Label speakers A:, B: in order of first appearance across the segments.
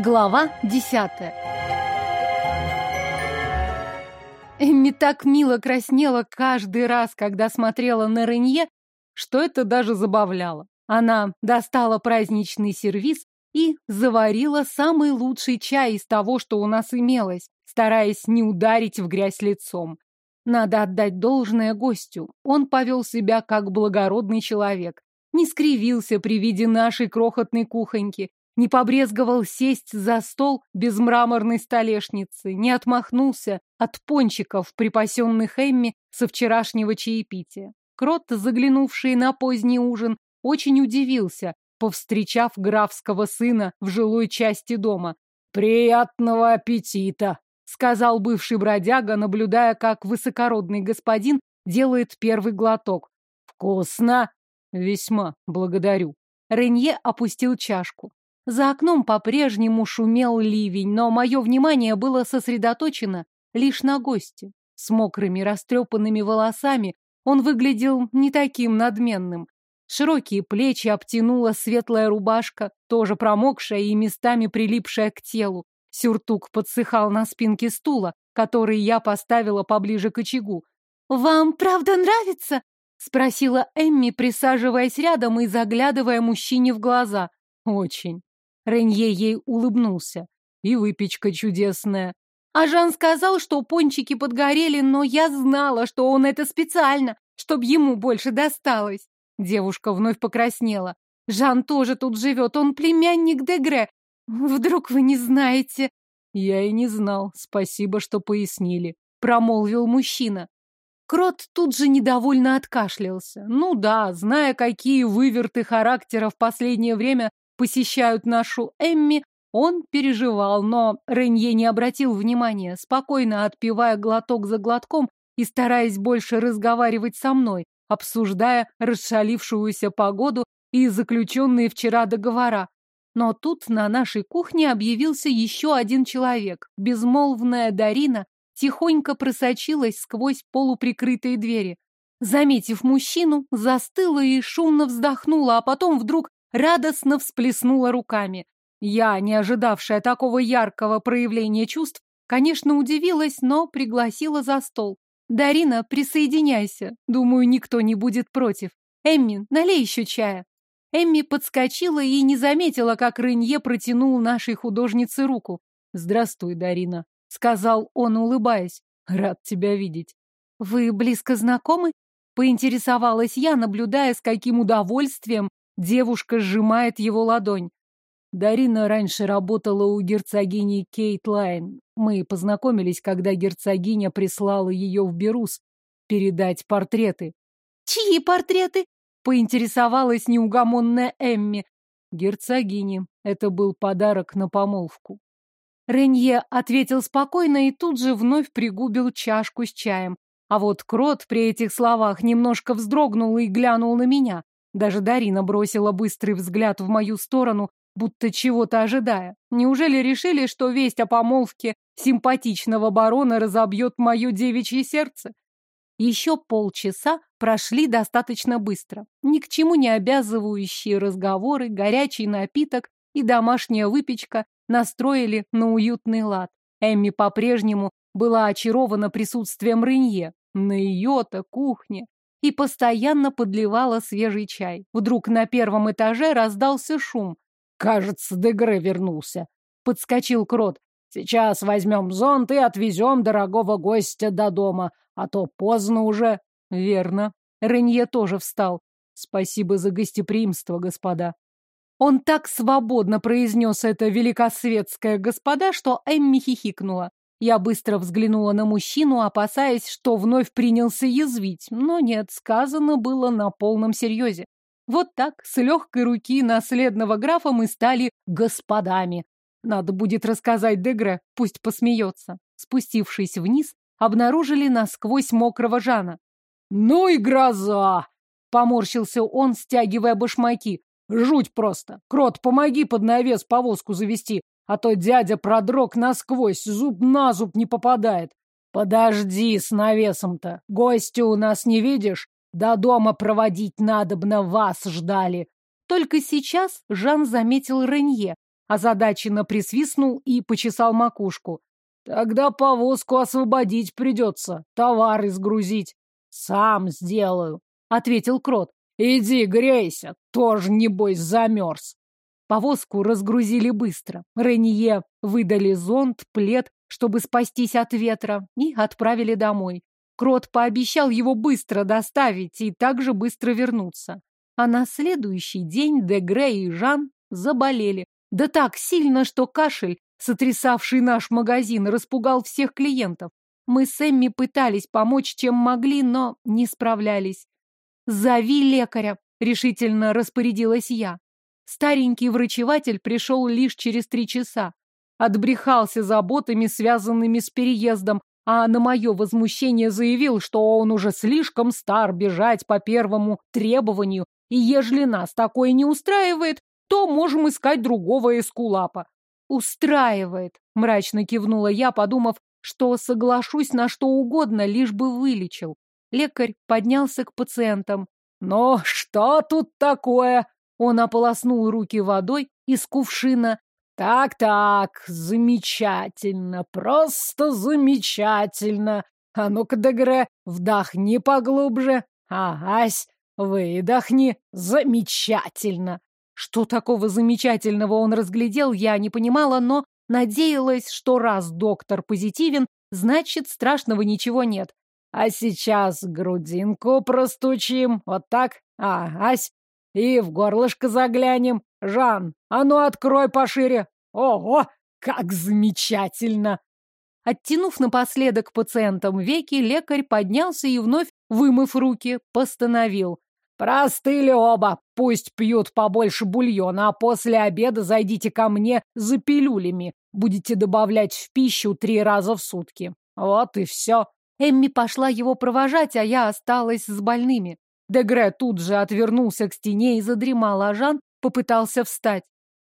A: Глава десятая Эмми так мило краснела каждый раз, когда смотрела на Ренье, что это даже забавляло. Она достала праздничный сервиз и заварила самый лучший чай из того, что у нас имелось, стараясь не ударить в грязь лицом. Надо отдать должное гостю. Он повел себя как благородный человек. Не скривился при виде нашей крохотной кухоньки, не побрезговал сесть за стол без мраморной столешницы, не отмахнулся от пончиков, припасенных Эмми со вчерашнего чаепития. Крот, заглянувший на поздний ужин, очень удивился, повстречав графского сына в жилой части дома. «Приятного аппетита!» — сказал бывший бродяга, наблюдая, как высокородный господин делает первый глоток. «Вкусно!» «Весьма благодарю». Ренье опустил чашку. За окном по-прежнему шумел ливень, но мое внимание было сосредоточено лишь на госте. С мокрыми растрепанными волосами он выглядел не таким надменным. Широкие плечи обтянула светлая рубашка, тоже промокшая и местами прилипшая к телу. Сюртук подсыхал на спинке стула, который я поставила поближе к очагу. «Вам правда нравится?» — спросила Эмми, присаживаясь рядом и заглядывая мужчине в глаза. «Очень». Ренье ей улыбнулся. И выпечка чудесная. А Жан сказал, что пончики подгорели, но я знала, что он это специально, чтобы ему больше досталось. Девушка вновь покраснела. Жан тоже тут живет, он племянник Дегре. Вдруг вы не знаете? Я и не знал, спасибо, что пояснили. Промолвил мужчина. Крот тут же недовольно откашлялся. Ну да, зная, какие выверты характера в последнее время посещают нашу Эмми, он переживал, но Ренье не обратил внимания, спокойно отпивая глоток за глотком и стараясь больше разговаривать со мной, обсуждая расшалившуюся погоду и заключенные вчера договора. Но тут на нашей кухне объявился еще один человек. Безмолвная Дарина тихонько просочилась сквозь полуприкрытые двери. Заметив мужчину, застыла и шумно вздохнула, а потом вдруг радостно всплеснула руками. Я, не ожидавшая такого яркого проявления чувств, конечно, удивилась, но пригласила за стол. «Дарина, присоединяйся. Думаю, никто не будет против. Эмми, налей еще чая». Эмми подскочила и не заметила, как Рынье протянул нашей художнице руку. «Здравствуй, Дарина», — сказал он, улыбаясь. «Рад тебя видеть». «Вы близко знакомы?» — поинтересовалась я, наблюдая, с каким удовольствием девушка сжимает его ладонь. Дарина раньше работала у герцогини Кейт Лайн. Мы познакомились, когда герцогиня прислала ее в Берус передать портреты.
B: «Чьи портреты?» — поинтересовалась неугомонная Эмми.
A: Герцогини. Это был подарок на помолвку.
B: Ренье ответил спокойно и тут же вновь пригубил чашку с чаем. А вот Крот при этих словах немножко вздрогнул и глянул на меня. Даже Дарина бросила быстрый взгляд в мою сторону, будто чего-то ожидая. Неужели решили, что весть о помолвке симпатичного барона разобьет мое девичье сердце? Еще полчаса прошли достаточно быстро. Ни к чему не обязывающие разговоры, горячий напиток и домашняя выпечка настроили на уютный лад. Эмми по-прежнему была очарована присутствием Рынье на ее-то кухне и постоянно подливала свежий чай. Вдруг на первом этаже раздался шум.
C: Кажется, Дегре вернулся. Подскочил Крот. Сейчас возьмем зонт и отвезем дорогого гостя до дома, а то поздно уже.
A: Верно. Ренье тоже встал. Спасибо за гостеприимство, господа.
B: Он так свободно произнес это великосветское господа, что Эмми хихикнула. Я быстро взглянула на мужчину, опасаясь, что вновь принялся язвить, но нет, сказано было на полном серьезе. Вот так, с легкой руки наследного графа мы стали господами. Надо будет рассказать Дегре, пусть посмеется. Спустившись вниз, обнаружили насквозь мокрого Жана.
C: «Ну и гроза!» — поморщился он, стягивая башмаки. «Жуть просто! Крот, помоги под навес повозку завести, а то дядя продрог насквозь, зуб на зуб не попадает. Подожди с навесом-то, гостя у нас не видишь? До дома проводить надобно, вас ждали.
B: Только сейчас Жан заметил Ренье. озадаченно присвистнул и почесал макушку. Тогда повозку освободить придется, товары сгрузить. Сам сделаю, ответил Крот. Иди грейся, тоже, небось, замерз. Повозку разгрузили быстро. Ренье выдали зонт, плед, чтобы спастись от ветра, и отправили домой. Крот пообещал его быстро доставить и также быстро вернуться. А на следующий день Дегре и Жан заболели. Да так сильно, что кашель, сотрясавший наш магазин, распугал всех клиентов. Мы с Эмми пытались помочь, чем могли, но не справлялись. «Зови лекаря», — решительно распорядилась я. Старенький врачеватель пришел лишь через три часа. Отбрехался заботами, связанными с переездом, а на мое возмущение заявил, что он уже слишком стар бежать по первому требованию, и ежели нас такое не устраивает, то можем искать другого эскулапа. Устраивает, мрачно кивнула я, подумав, что соглашусь на что угодно, лишь бы вылечил. Лекарь поднялся к пациентам. «Но что тут такое?» Он ополоснул руки водой из кувшина так-так, замечательно, просто замечательно. А ну-ка, Дегре, вдохни поглубже. Агась, выдохни. Замечательно. Что такого замечательного он разглядел, я не понимала, но надеялась, что раз доктор позитивен, значит, страшного ничего нет. А сейчас грудинку простучим, вот так, агась, и в горлышко заглянем. Жан, а ну открой пошире. Ого, как замечательно! Оттянув напоследок пациентам веки, лекарь поднялся и вновь, вымыв руки, постановил. Простыли оба, пусть пьют побольше бульона, а после обеда зайдите ко мне за пилюлями. Будете добавлять в пищу три раза в сутки. Вот и все. Эмми пошла его провожать, а я осталась с больными. Дегре тут же отвернулся к стене и задремал, а Жан попытался встать.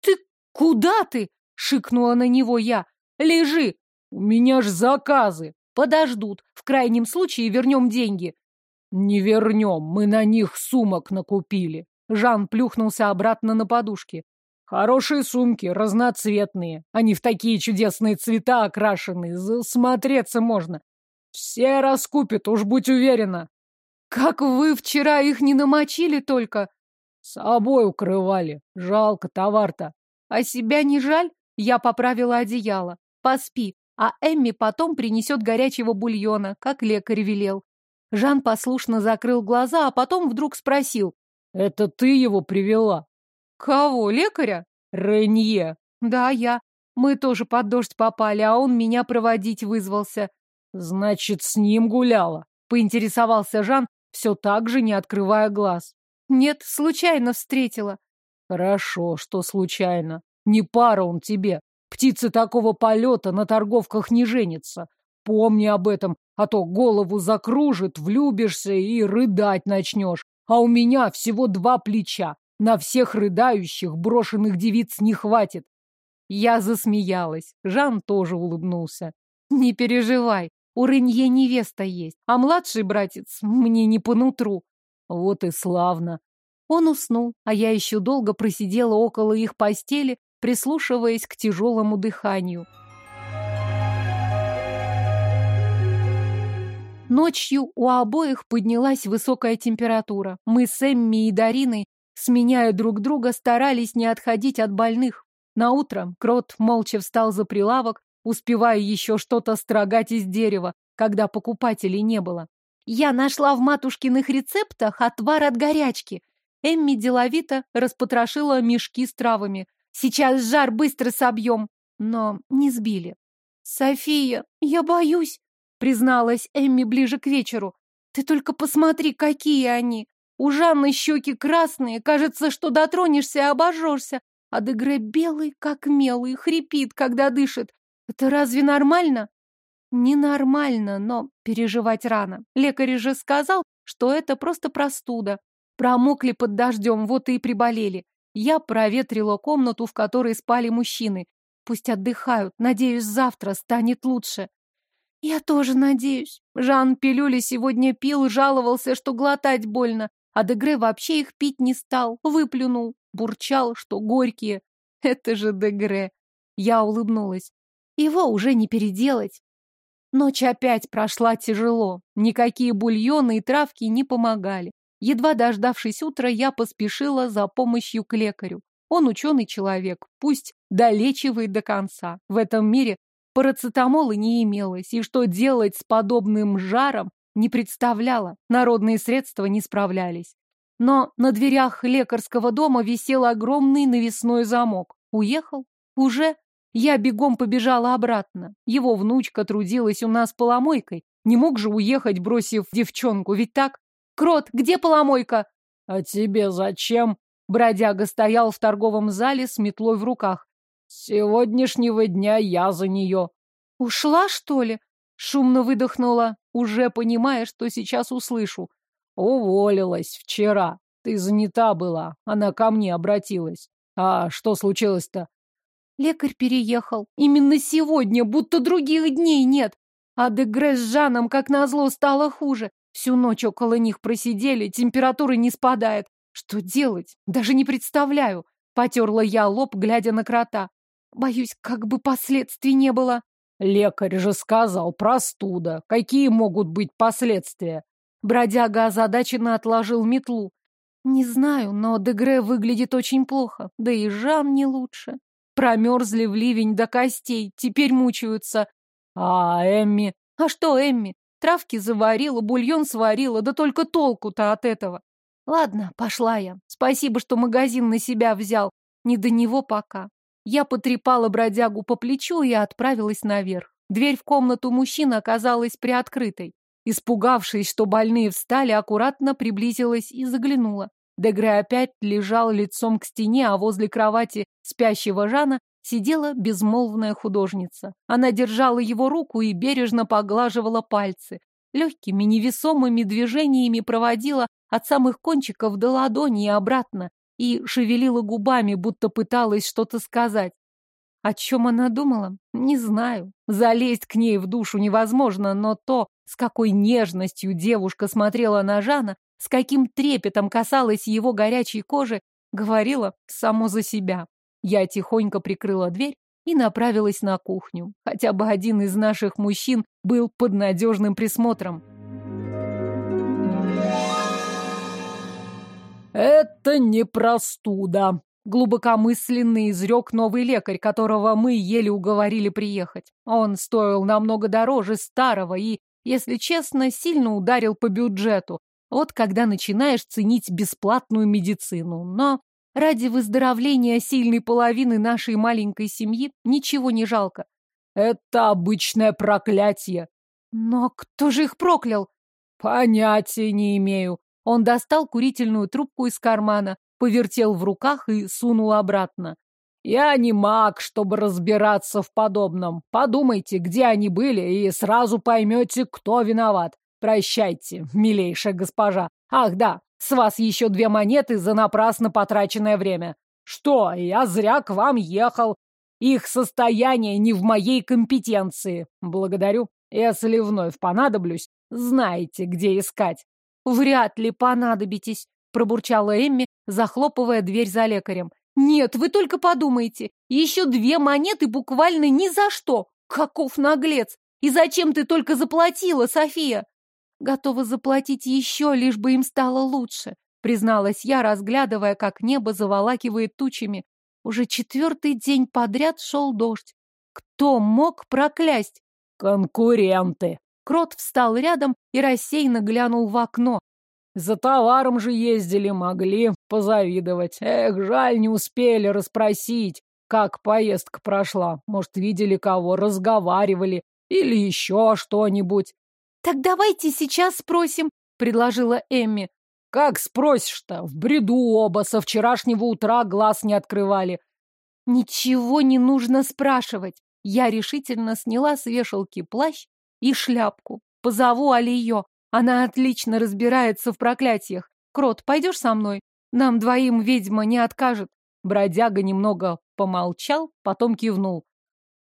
B: «Ты куда ты?» — шикнула на него я. «Лежи! У меня ж заказы!» «Подождут. В крайнем случае вернем деньги». «Не вернем, мы на них сумок накупили». Жан плюхнулся обратно на подушки. «Хорошие сумки, разноцветные. Они в такие чудесные цвета окрашены. Засмотреться можно. Все раскупят, уж будь уверена». «Как вы вчера их не намочили только?» С собой укрывали. Жалко товар-то. А себя не жаль? Я поправила одеяло. Поспи, а Эмми потом принесет горячего бульона, как лекарь велел. Жан послушно закрыл глаза, а потом вдруг спросил. «Это ты его привела?» «Кого, лекаря?» «Ренье». «Да, я. Мы тоже под дождь попали, а он меня проводить вызвался». «Значит, с ним гуляла?» — поинтересовался Жан, все так же не открывая глаз. Нет, случайно встретила. Хорошо, что случайно. Не пара он тебе. Птицы такого полета на торговках не женятся. Помни об этом, а то голову закружит, влюбишься и рыдать начнешь. А у меня всего два плеча. На всех рыдающих брошенных девиц не хватит. Я засмеялась. Жан тоже улыбнулся. Не переживай, у Рынье невеста есть, а младший братец мне не по нутру. Вот и славно. Он уснул, а я еще долго просидела около их постели, прислушиваясь к тяжелому дыханию. Ночью у обоих поднялась высокая температура. Мы с Эмми и Дариной, сменяя друг друга, старались не отходить от больных. На утро Крот молча встал за прилавок, успевая еще что-то строгать из дерева, когда покупателей не было. Я нашла в матушкиных рецептах отвар от горячки. Эмми деловито распотрошила мешки с травами. Сейчас жар быстро собьем. Но не сбили. София, я боюсь, призналась Эмми ближе к вечеру. Ты только посмотри, какие они. У Жанны щеки красные, кажется, что дотронешься и обожжешься. А Дегре белый, как мел, и хрипит, когда дышит. Это разве нормально? Ненормально, но переживать рано. Лекарь же сказал, что это просто простуда. Промокли под дождем, вот и приболели. Я проветрила комнату, в которой спали мужчины. Пусть отдыхают, надеюсь, завтра станет лучше. Я тоже надеюсь. Жан пилюли сегодня пил, жаловался, что глотать больно, а Дегре вообще их пить не стал, выплюнул, бурчал, что горькие.
A: Это же Дегре. Я улыбнулась. Его уже не переделать. Ночь опять прошла тяжело. Никакие бульоны и травки не помогали. Едва дождавшись утра, я поспешила за помощью к лекарю. Он ученый человек, пусть долечивает до конца. В этом мире парацетамола не имелось, и что делать с подобным жаром не представляла. Народные средства не справлялись. Но на дверях лекарского дома висел огромный навесной замок. Уехал? Уже? Я бегом побежала обратно. Его внучка трудилась у нас поломойкой. Не мог же уехать, бросив девчонку, ведь так? Крот, где поломойка?
C: А тебе зачем?
A: Бродяга стоял в торговом зале с метлой в руках.
C: С сегодняшнего дня я за нее.
A: Ушла, что ли? Шумно выдохнула, уже понимая, что сейчас услышу.
C: Уволилась вчера. Ты занята была. Она ко мне обратилась. А что случилось-то?
A: Лекарь переехал. Именно сегодня, будто других дней нет. А Дегре с Жаном, как назло, стало хуже. Всю ночь около них просидели, температура не спадает. Что делать? Даже не представляю. Потерла я лоб, глядя на крота. Боюсь, как бы последствий не было.
C: Лекарь же сказал, простуда. Какие могут быть последствия?
A: Бродяга озадаченно отложил метлу. Не знаю, но Дегре выглядит очень плохо. Да и Жан не лучше. Промерзли в ливень до костей, теперь мучаются.
C: А Эмми?
A: А что Эмми? Травки заварила, бульон сварила, да только толку-то от этого. Ладно, пошла я. Спасибо, что магазин на себя взял. Не до него пока. Я потрепала бродягу по плечу и отправилась наверх. Дверь в комнату мужчины оказалась приоткрытой. Испугавшись, что больные встали, аккуратно приблизилась и заглянула. Дегре опять лежал лицом к стене, а возле кровати спящего Жана сидела безмолвная художница. Она держала его руку и бережно поглаживала пальцы. Легкими, невесомыми движениями проводила от самых кончиков до ладони и обратно и шевелила губами, будто пыталась что-то сказать. О чем она думала? Не знаю. Залезть к ней в душу невозможно, но то, с какой нежностью девушка смотрела на Жана, с каким трепетом касалась его горячей кожи, говорила само за себя. Я тихонько прикрыла дверь и направилась на кухню. Хотя бы один из наших мужчин был под надежным присмотром.
C: «Это не простуда», глубокомысленный изрек новый лекарь, которого мы еле уговорили приехать. Он стоил намного дороже старого и, если честно, сильно ударил по бюджету. Вот когда начинаешь ценить бесплатную медицину. Но ради выздоровления сильной половины нашей маленькой семьи ничего не жалко. Это обычное проклятие.
A: Но кто же их проклял?
C: Понятия не имею.
A: Он достал курительную трубку из кармана, повертел в руках и сунул обратно.
C: Я не маг, чтобы разбираться в подобном. Подумайте, где они были, и сразу поймете, кто виноват. Прощайте, милейшая госпожа. Ах, да, с вас еще две монеты за напрасно потраченное время. Что, я зря к вам ехал. Их состояние не в моей компетенции. Благодарю. Если вновь понадоблюсь, знаете, где искать.
A: Вряд ли понадобитесь, пробурчала Эмми, захлопывая дверь за лекарем. «Нет, вы только подумайте. Еще две монеты буквально ни за что. Каков наглец! И зачем ты только заплатила, София?» «Готова заплатить еще, лишь бы им стало лучше», призналась я, разглядывая, как небо заволакивает тучами. Уже четвертый день подряд шел дождь. Кто мог проклясть?
C: Конкуренты.
A: Крот встал рядом и рассеянно глянул в окно,
C: за товаром же ездили, могли позавидовать. Эх, жаль, не успели расспросить, как поездка прошла. Может, видели кого, разговаривали или еще что-нибудь.
A: Так давайте сейчас спросим, предложила Эмми.
C: Как спросишь-то? В бреду оба со вчерашнего утра глаз не открывали.
A: Ничего не нужно спрашивать. Я решительно сняла с вешалки плащ и шляпку. Позову Алиё. Она отлично разбирается в проклятиях. Крот, пойдешь со мной? Нам двоим ведьма не откажет. Бродяга немного помолчал, потом кивнул.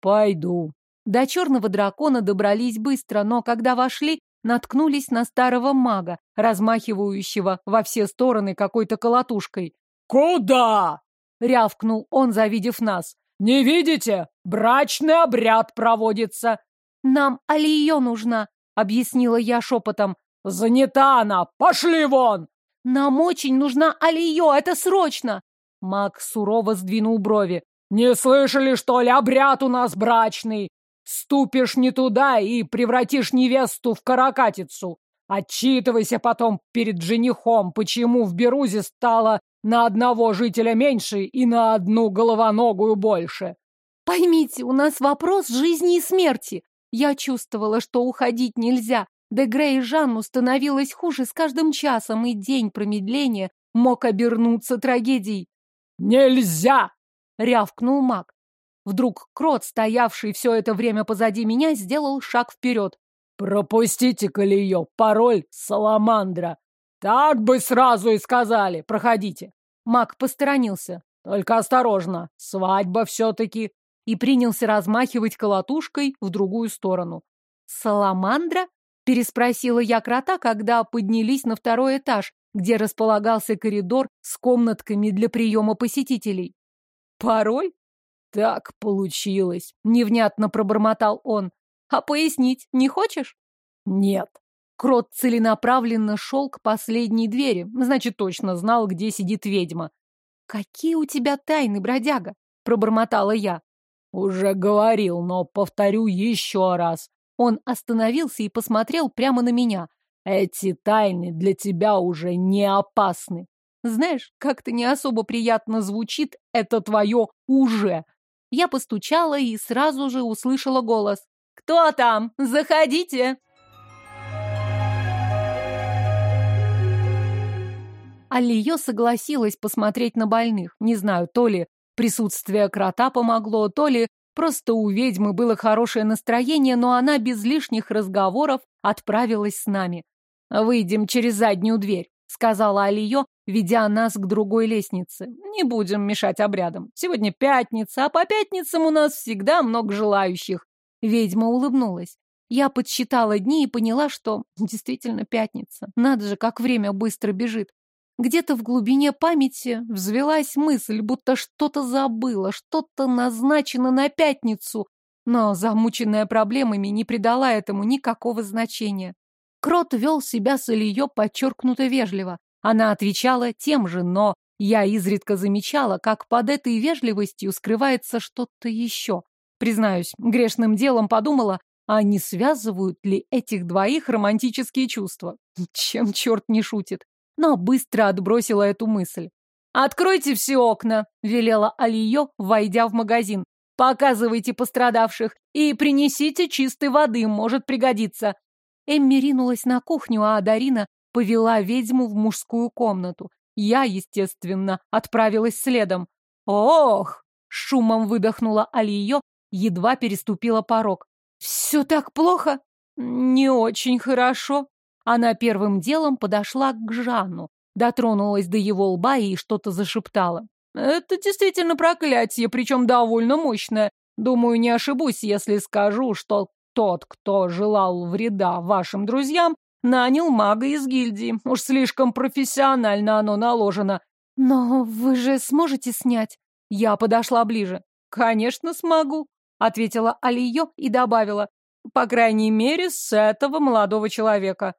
C: Пойду.
A: До черного дракона добрались быстро, но когда вошли, наткнулись на старого мага, размахивающего во все стороны какой-то колотушкой.
C: «Куда?»
B: — рявкнул он, завидев нас.
C: «Не видите? Брачный обряд проводится!»
A: «Нам Алия нужна», — объяснила я шепотом.
C: «Занята она! Пошли вон!»
A: «Нам очень нужна Алия, это срочно!»
B: Мак сурово сдвинул брови.
C: «Не слышали, что ли, обряд у нас брачный? Ступишь не туда и превратишь невесту в каракатицу. Отчитывайся потом перед женихом, почему в Берузе стало на одного жителя меньше и на одну головоногую больше.
A: Поймите, у нас вопрос жизни и смерти. Я чувствовала, что уходить нельзя. Дегре и Жанну становилось хуже с каждым часом, и день промедления мог обернуться трагедией.
C: «Нельзя!»
A: — рявкнул маг. Вдруг Крот, стоявший все это время позади меня, сделал шаг вперед.
C: «Пропустите-ка ее, пароль Саламандра!» «Так бы сразу и сказали! Проходите!»
A: Маг посторонился.
C: «Только осторожно! Свадьба все-таки!»
B: И принялся размахивать колотушкой в другую сторону.
A: «Саламандра?» — переспросила я крота, когда поднялись на второй этаж, где располагался коридор с комнатками для приема посетителей.
B: «Пароль?»
C: «Так получилось», —
B: невнятно пробормотал он. «А пояснить не хочешь?»
C: «Нет».
B: Крот целенаправленно шел к последней двери, значит, точно знал, где сидит ведьма.
A: «Какие у тебя тайны, бродяга?» — пробормотала я.
C: «Уже говорил, но повторю еще раз».
B: Он остановился и посмотрел прямо на меня.
C: «Эти тайны для тебя уже не опасны».
B: Знаешь, как-то не особо приятно звучит это твое «уже». Я постучала и сразу же услышала голос. «Кто там? Заходите!» Алиё согласилась посмотреть на больных. Не знаю, то ли присутствие крота помогло, то ли просто у ведьмы было хорошее настроение, но она без лишних разговоров отправилась с нами. «Выйдем через заднюю дверь», — сказала Алиё, ведя нас к другой лестнице. «Не будем мешать обрядам. Сегодня пятница, а по пятницам у нас всегда много желающих». Ведьма улыбнулась. Я подсчитала дни и поняла, что действительно пятница. Надо же, как время быстро бежит. Где-то в глубине памяти взвелась мысль, будто что-то забыла, что-то назначено на пятницу, но, замученная проблемами, не придала этому никакого значения. Крот вел себя с Ильё подчеркнуто вежливо. Она отвечала тем же, но я изредка замечала, как под этой вежливостью скрывается что-то еще. Признаюсь, грешным делом подумала, а не связывают ли этих двоих романтические чувства? Чем черт не шутит? но быстро отбросила эту мысль. «Откройте все окна!» — велела Алиё, войдя в магазин. «Показывайте пострадавших и принесите чистой воды, может пригодиться». Эмми ринулась на кухню, а Дарина повела ведьму в мужскую комнату. Я, естественно, отправилась следом. «Ох!» — шумом выдохнула Алиё, едва переступила порог. «Все так плохо?» «Не очень хорошо», она первым делом подошла к Жанну, дотронулась до его лба и что-то зашептала. «Это действительно проклятие, причем довольно мощное. Думаю, не ошибусь, если скажу, что тот, кто желал вреда вашим друзьям, нанял мага из гильдии. Уж слишком профессионально оно наложено. Но вы же сможете снять? Я подошла ближе. Конечно, смогу, ответила Алиё и добавила. По крайней мере, с этого молодого человека.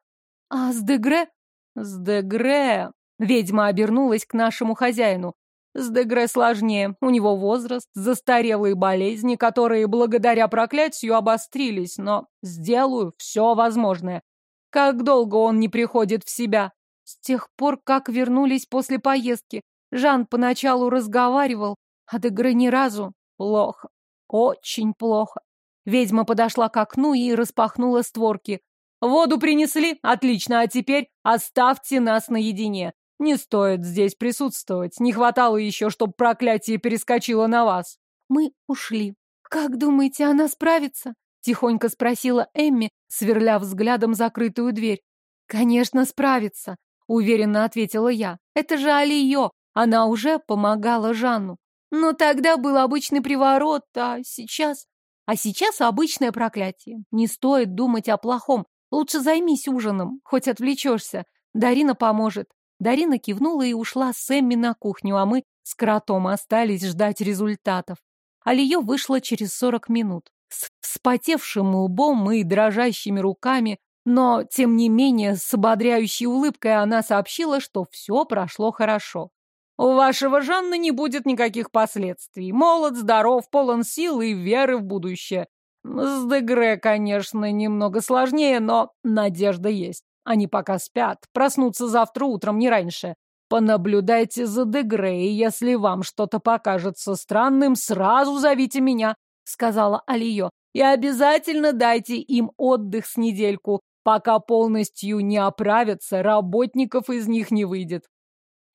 B: «А с Дегре?» «С Дегре...» Ведьма обернулась к нашему хозяину. С Дегре сложнее. У него возраст, застарелые болезни, которые благодаря проклятию обострились, но сделаю все возможное. Как долго он не приходит в себя? С тех пор, как вернулись после поездки. Жан поначалу разговаривал, а Дегре ни разу. Плохо. Очень плохо. Ведьма подошла к окну и распахнула створки. Воду принесли? Отлично, а теперь оставьте нас наедине. Не стоит здесь присутствовать. Не хватало еще, чтобы проклятие перескочило на вас. Мы ушли. Как думаете, она справится? Тихонько спросила Эмми, сверля взглядом закрытую дверь. Конечно, справится, уверенно ответила я. Это же Алиё. Она уже помогала Жанну. Но тогда был обычный приворот, а сейчас... А сейчас обычное проклятие. Не стоит думать о плохом. Лучше займись ужином, хоть отвлечешься. Дарина поможет. Дарина кивнула и ушла с Эмми на кухню, а мы
A: с кротом остались ждать результатов. Алиё вышла через сорок минут. С вспотевшим лбом и дрожащими руками, но, тем не менее, с ободряющей улыбкой она сообщила, что все прошло хорошо. У вашего Жанны не будет никаких последствий. Молод, здоров, полон сил и веры в будущее. С Дегре, конечно, немного сложнее, но надежда есть. Они пока спят, проснутся завтра утром, не раньше. Понаблюдайте за Дегре, и если вам что-то покажется странным, сразу зовите меня, сказала Алиё. И обязательно дайте им отдых с недельку. Пока полностью не оправятся, работников из них не выйдет.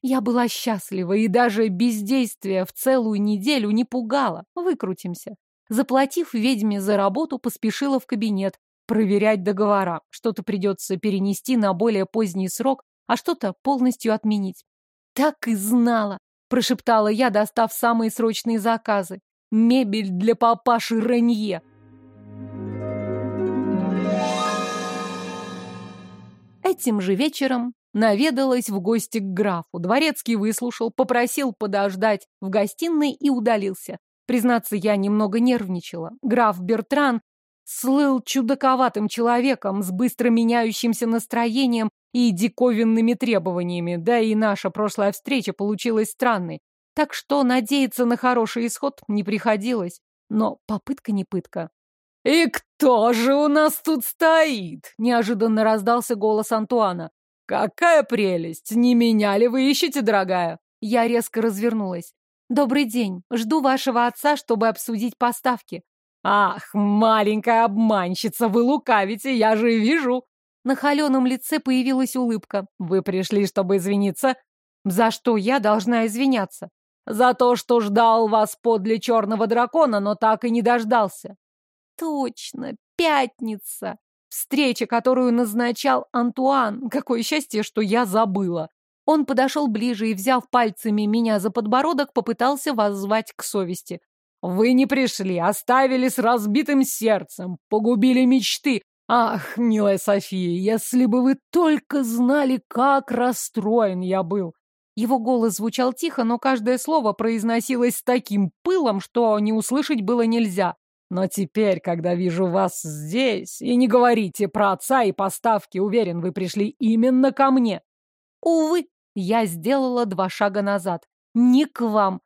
A: Я была счастлива, и даже бездействие в целую неделю не пугало. Выкрутимся. Заплатив ведьме за работу, поспешила в кабинет проверять договора. Что-то придется перенести на более поздний срок, а что-то полностью отменить. Так и знала, прошептала я, достав самые срочные заказы. Мебель для папаши Ренье. Этим же вечером наведалась в гости к графу. Дворецкий выслушал, попросил подождать в гостиной и удалился. Признаться, я немного нервничала. Граф Бертран слыл чудаковатым человеком с быстро меняющимся настроением и диковинными требованиями, да и наша прошлая встреча получилась странной. Так что надеяться на хороший исход не приходилось. Но попытка не пытка. «И кто же у нас тут стоит?» — неожиданно раздался голос Антуана. «Какая прелесть! Не меня ли вы ищете, дорогая?» Я резко развернулась. «Добрый день. Жду вашего отца, чтобы обсудить поставки». «Ах, маленькая обманщица, вы лукавите, я же вижу!» На холеном лице появилась улыбка. «Вы пришли, чтобы извиниться?» «За что я должна извиняться?» «За то, что ждал вас подле черного дракона, но так и не дождался». «Точно, пятница!» Встреча, которую назначал Антуан. Какое счастье, что я забыла. Он подошел ближе и, взяв пальцами меня за подбородок, попытался воззвать к совести. «Вы не пришли, оставили с разбитым сердцем, погубили мечты. Ах, милая София, если бы вы только знали, как расстроен я был!» Его голос звучал тихо, но каждое слово произносилось с таким пылом, что не услышать было нельзя. Но теперь, когда вижу вас здесь, и не говорите про отца и поставки, уверен, вы пришли именно ко мне. Увы, я сделала два шага назад. Не к вам.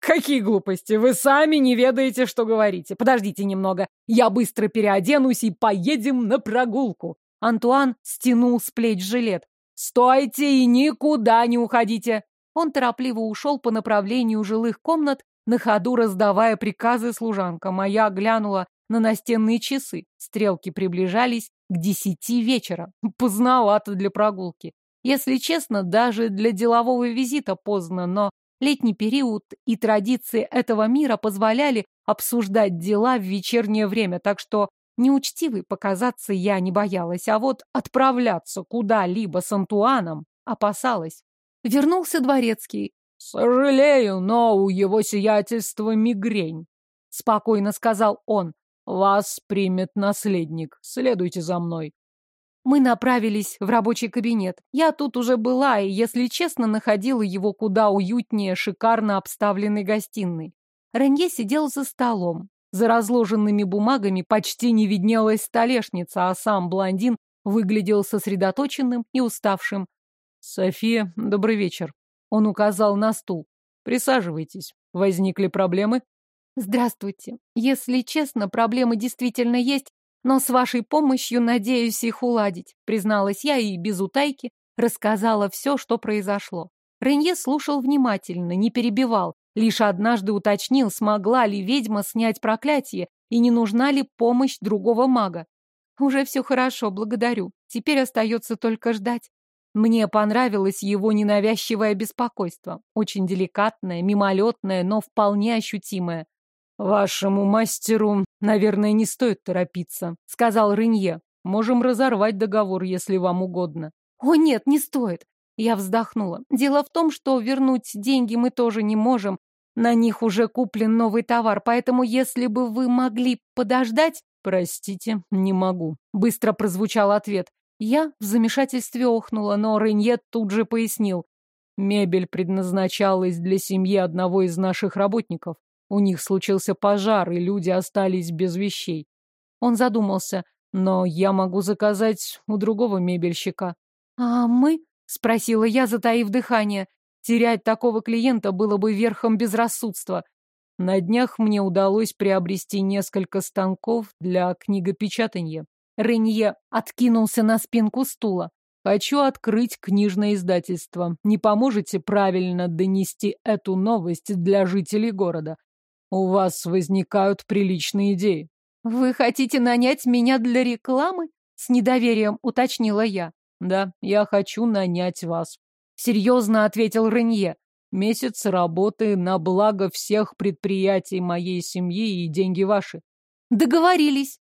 A: Какие глупости! Вы сами не ведаете, что говорите. Подождите немного. Я быстро переоденусь и поедем на прогулку. Антуан стянул с плеч жилет. «Стойте и никуда не уходите!» Он торопливо ушел по направлению жилых комнат, на ходу раздавая приказы служанкам, а я глянула на настенные часы. Стрелки приближались к десяти вечера. Поздновато для прогулки. Если честно, даже для делового визита поздно, но летний период и традиции этого мира позволяли обсуждать дела в вечернее время, так что неучтивой показаться я не боялась, а вот отправляться куда-либо с Антуаном опасалась. Вернулся дворецкий, «Сожалею, но у его сиятельства мигрень», — спокойно сказал он. «Вас примет наследник. Следуйте за мной». Мы направились в рабочий кабинет. Я тут уже была и, если честно, находила его куда уютнее шикарно обставленной гостиной. Ренье сидел за столом. За разложенными бумагами почти не виднелась столешница, а сам блондин выглядел сосредоточенным и уставшим. «София, добрый вечер», он указал на стул. Присаживайтесь. Возникли проблемы? Здравствуйте. Если честно, проблемы действительно есть, но с вашей помощью надеюсь их уладить, призналась я и без утайки рассказала все, что произошло. Ренье слушал внимательно, не перебивал, лишь однажды уточнил, смогла ли ведьма снять проклятие и не нужна ли помощь другого мага. Уже все хорошо, благодарю. Теперь остается только ждать. Мне понравилось его ненавязчивое беспокойство. Очень деликатное, мимолетное, но вполне ощутимое. «Вашему мастеру, наверное, не стоит торопиться», — сказал Рынье. «Можем разорвать договор, если вам угодно». «О, нет, не стоит!» Я вздохнула. «Дело в том, что вернуть деньги мы тоже не можем. На них уже куплен новый товар, поэтому если бы вы могли подождать...» «Простите, не могу», — быстро прозвучал ответ. Я в замешательстве охнула, но Реньет тут же пояснил.
C: Мебель предназначалась для семьи одного из наших работников. У них случился пожар, и люди остались без вещей. Он задумался, но я могу заказать у другого мебельщика.
B: А мы? Спросила я, затаив дыхание. Терять такого клиента было бы верхом безрассудства.
C: На днях мне удалось приобрести несколько станков для книгопечатания.
B: Ренье откинулся на спинку стула.
C: Хочу открыть книжное издательство. Не поможете правильно донести эту новость для жителей города? У вас возникают приличные идеи.
B: Вы хотите нанять меня для рекламы? С недоверием уточнила я.
C: Да, я хочу нанять вас.
B: Серьезно ответил Ренье.
C: Месяц работы на благо всех предприятий моей семьи и деньги ваши.
B: Договорились.